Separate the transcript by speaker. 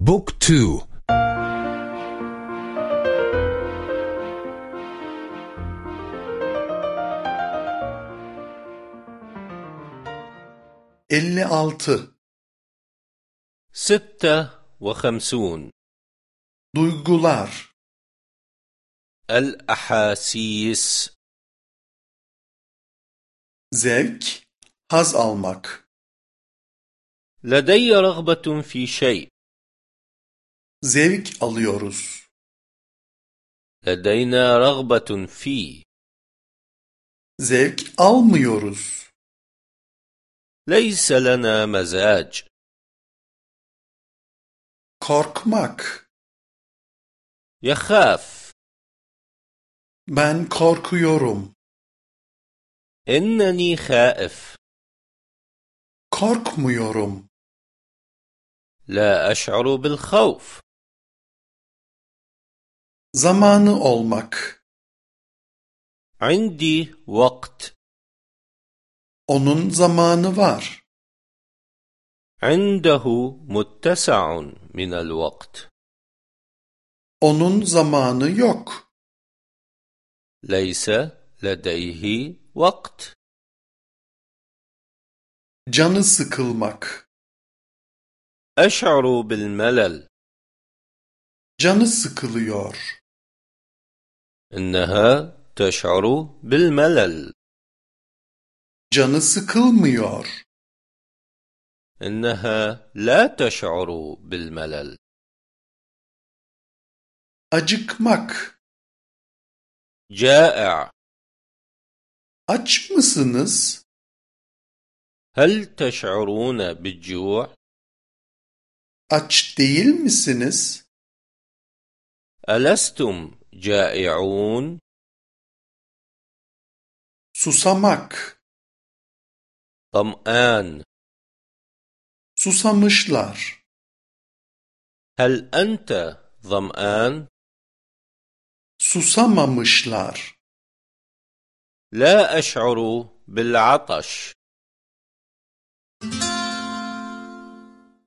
Speaker 1: بوك تو.
Speaker 2: elli altı
Speaker 3: ستة وخمسون.
Speaker 2: duygular
Speaker 3: الأحاسيس.
Speaker 2: zevk haz almak
Speaker 3: لدي رغبة في شيء.
Speaker 2: Zevk alıyoruz
Speaker 3: لدينا رغبة في
Speaker 2: zevk almıyoruz
Speaker 3: ليس لنا مزاج
Speaker 2: korkmak
Speaker 3: يخاف
Speaker 2: ben korkuyorum
Speaker 3: إنني خائف
Speaker 2: korkmuyorum
Speaker 3: لا أشعر بالخوف
Speaker 2: zamanı olmak
Speaker 3: عندي وقت
Speaker 2: onun zamanı var
Speaker 3: عنده متسع من الوقت
Speaker 2: onun zamanı yok
Speaker 3: ليس لديه وقت
Speaker 2: canı sıkılmak
Speaker 3: أشعر بالملل
Speaker 2: canı sıkılıyor
Speaker 3: إنها تشعر بالملل.
Speaker 2: Canı sıkılmıyor.
Speaker 3: إنها لا تشعر بالملل.
Speaker 2: Acıkmak.
Speaker 3: جائع.
Speaker 2: Aç mısınız?
Speaker 3: هل تشعرون بالجوع؟
Speaker 2: Aç değil misiniz?
Speaker 3: ألستم جائعون.
Speaker 2: Susamak.
Speaker 3: ظمآن
Speaker 2: susamışlar.
Speaker 3: هل أنت ظمآن؟
Speaker 2: Susamamışlar.
Speaker 3: لا أشعر بالعطش.